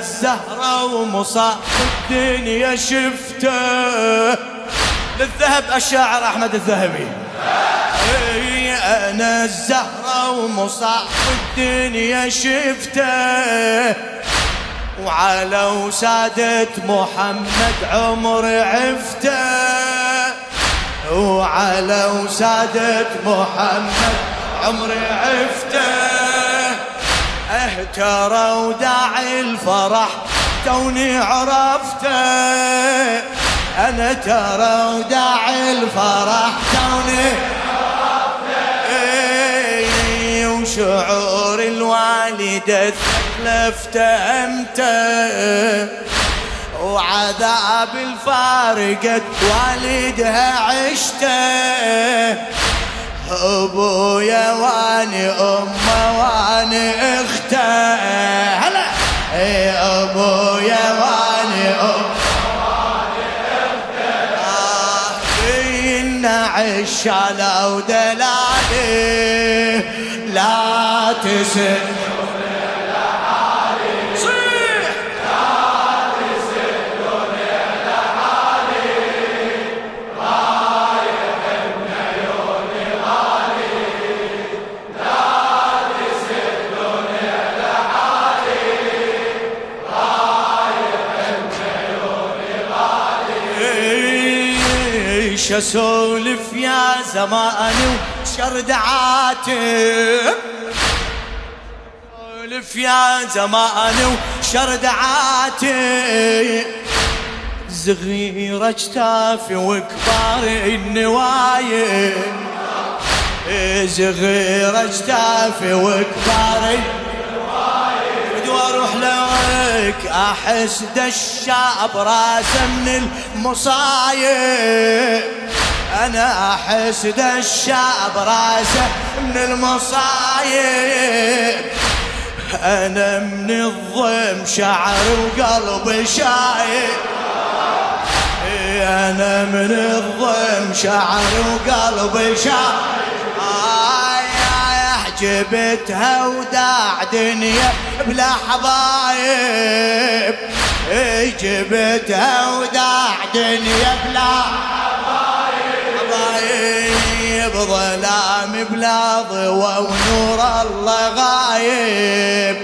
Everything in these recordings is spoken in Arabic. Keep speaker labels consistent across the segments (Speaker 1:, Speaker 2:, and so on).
Speaker 1: الزهرة ومصاب الدنيا شفته. للذهب الشاعر أحمد الذهبي. أنا الزهرة ومصاب الدنيا شفته. وعلى وسادة محمد عمر عفته. وعلى وسادة محمد عمر عفته. اهترى وداعي الفرح توني عرفته. أنا ترى وداعي الفرح توني عرفته. وشعور الوالدة ثقلفته أمته. وعذاب الفارقة والدها عشته. أبويا واني أمه واني. عشالة ودلالي لا تسد وش أسولف يا زماني وشرد عاتب أسولف يا زماني وشرد عاتب صغيرة اجتافي وكبار النوايب صغيرة اجتافي وكبار وأروح لك أحس دشاب راسه من المصايب. أنا أحس دشاب راسه من المصايب. أنا من الضم شعر وقلبي شايب. أنا من الضم شعر وقلبي شايب. جبتها وداع دنيا بلا حبايب. جبتها وداع دنيا بلا حبايب. ظلام بلا ضوى ونور الله غايب.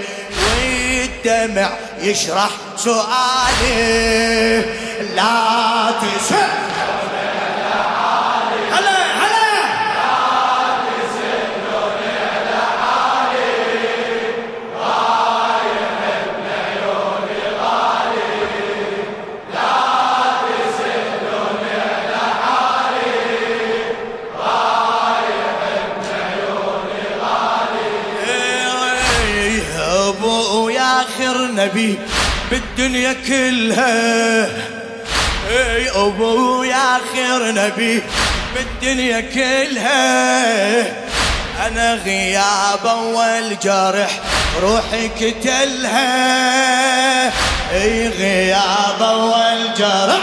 Speaker 1: والدمع يشرح سؤالي. لا تسأل نبي بالدنيا كلها. إي ابو يا خير نبي بالدنيا كلها. أنا غياب أول جرح روحي كتلها. إي غياب جرح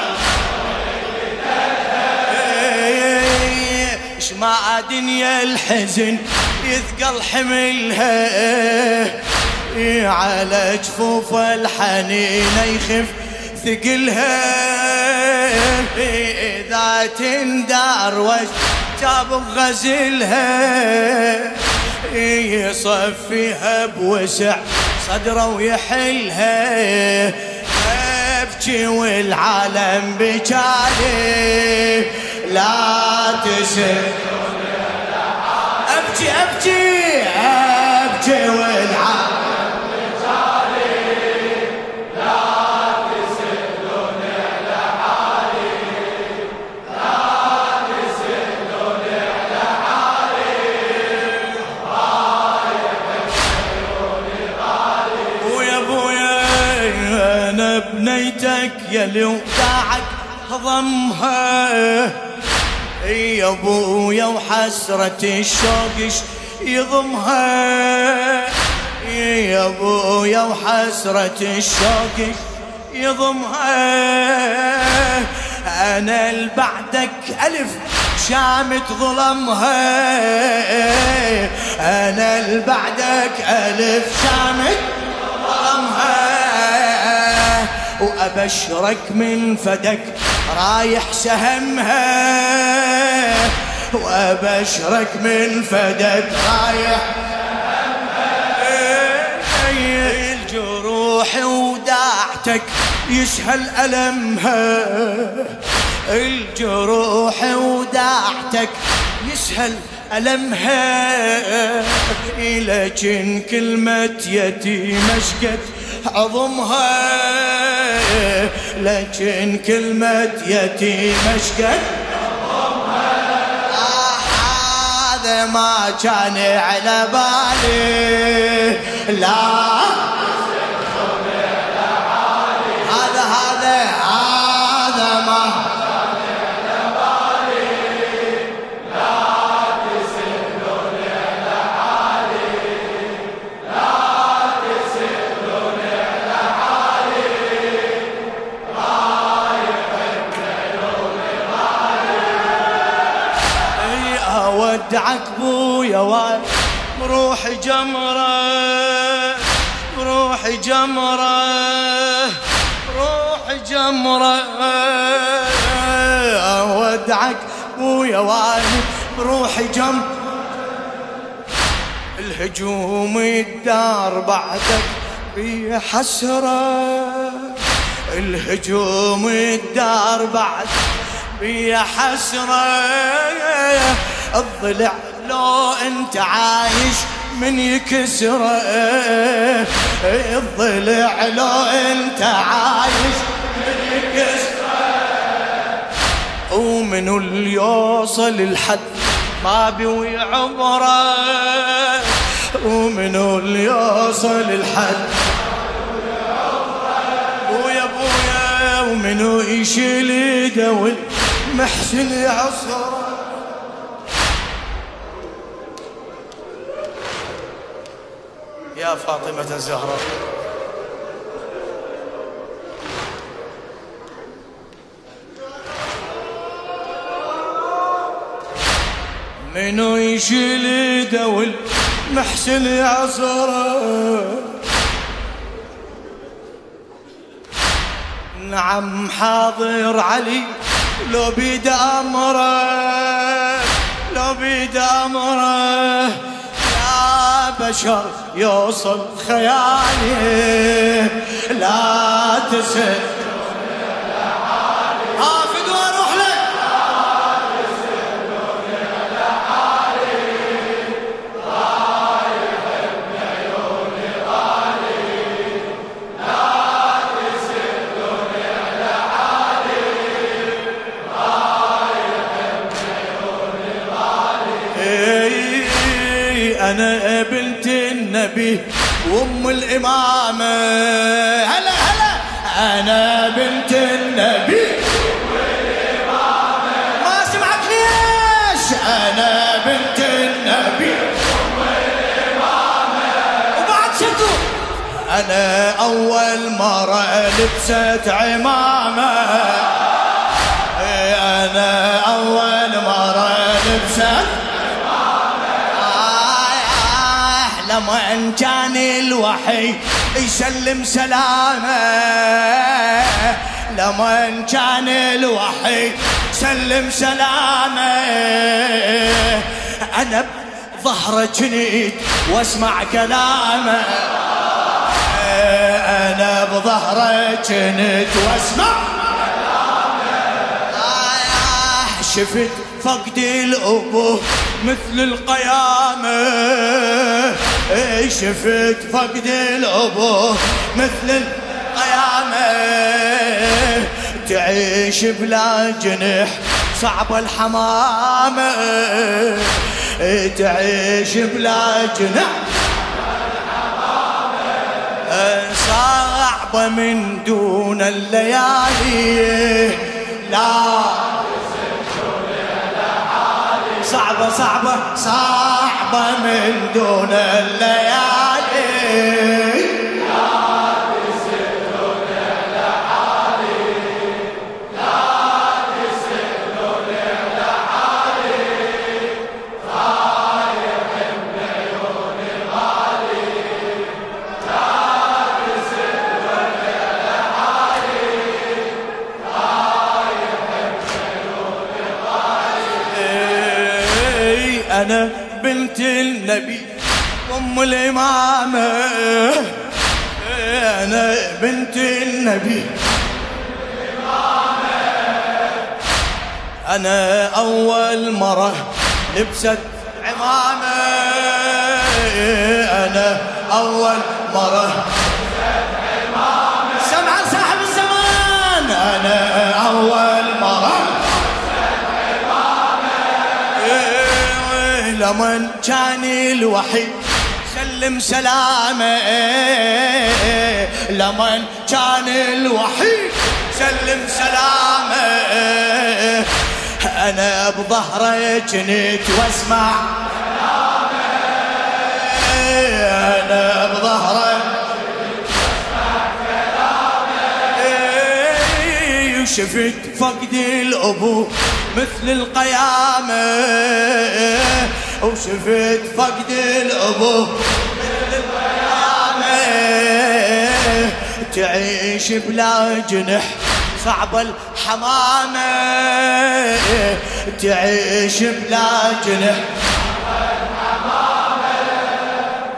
Speaker 1: إيش ما دنيا الحزن يثقل حملها. على جفوف الحنين يخف ثقلها. إذا تندار وش جاب بغزلها يصفيها بوسع صدره ويحلها. أبكي والعالم بجالي لا تسر أبكي أبكي أبكي والعالم. يلي وداعك ضمها. يا أبويا وحسرة الشوق يضمها. يا أبويا وحسرة الشوق يضمها. أنا لبعدك ألف شامت ظلمها. أنا لبعدك ألف شامت ظلمها. وأبشرك من فدك رايح سهمها وأبشرك من فدك رايح الجروح وداعتك يسهل ألمها. الجروح وداعتك يسهل ألمها. لكن كلمة يتيم أشقد عظمها لكن كلمة يتيم اشقد هذا ما كان على بالي. لا. ودعك بويا واي روح جمرة روح جمرة روح جمرة. ودعك بويا واي روح جم. الهجوم الدار بعدك بحسرة. الهجوم الدار بعد بحسرة. الضلع لو أنت عايش من يكسره. الضلع لو أنت عايش من يكسره. ومنو اللي يوصل الحد ما بيوي عمره. ومنو اللي يوصل الحد بويا بويا. ومنو يشيل يده محسن يعصره يا فاطمة الزهراء منو يشيل دول محسن عصرة. نعم حاضر علي لو بيد أمره لو بيد أمره. بشر يوصل خيالي. لا تسد النبي وام الامامة. هلا هلا. أنا بنت النبي. ما سمعك ليش؟ أنا بنت النبي. وبعد شكو؟ أنا أول مرة لبست عمامة. أنا أول مرة لبست لما كان الوحي يسلم سلامه. لما كان الوحي سلم سلامه. أنا ظهره جنيد واسمع كلامه. أنا بظهره جنيد واسمع كلامه. شفت فقد الابو مثل القيامة. شفت فقد الأبو مثل القيامة؟ تعيش بلا جنح صعب الحمامة. تعيش بلا جنح صعبة من دون الليالي. لا. صعبة صعبة صعبة من دون الليالي. بنت النبي. أنا أول مرة لبست عمامة أنا أول مرة سمع صاحب الزمان. أنا أول مرة لمن كان الوحيد. سلم سلامة لمن كان الوحيد. سلم سلامة. أنا بظهره كنت واسمع. أنا بظهره وشفت فقد الأبو مثل القيامة. وشفت فقد الأبو. تعيش بلا جنح صعب الحمامة. تعيش بلا جنح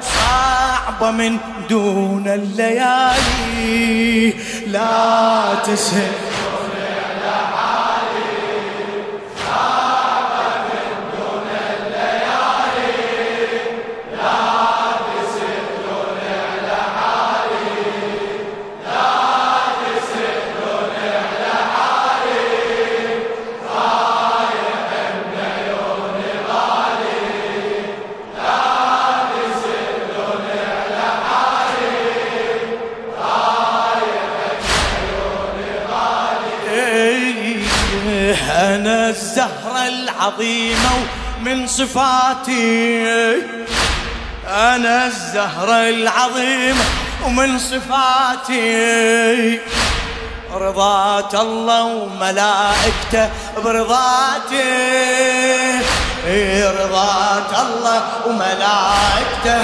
Speaker 1: صعبة من دون الليالي. لا تسهل أنا الزهرة العظيمة من صفاتي. أنا الزهرة العظيمة ومن صفاتي. رضات الله وملائكته برضاتي. رضات الله وملائكته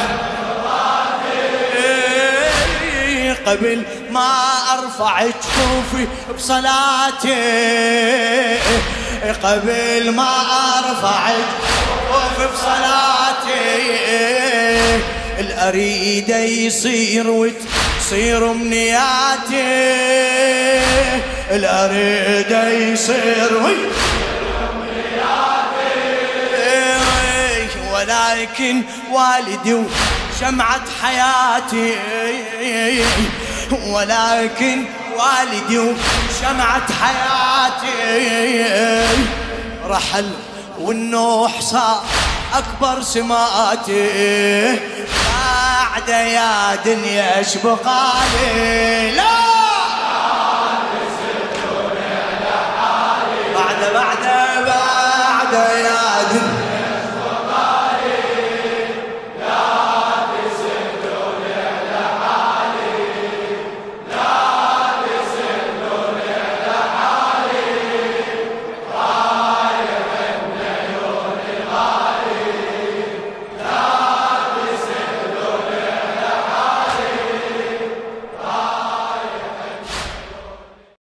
Speaker 1: قبل ما أرفع جفوفي بصلاتي قبل ما أرفع جفوفي بصلاتي الأريد يصير وتصير امنياتي الأريد يصير ولكن والدي شمعة حياتي. ولكن والدي وشمعة حياتي. رحل والنوح صار أكبر سماتي. بعد يا دنيا إيش بقالي؟ لا!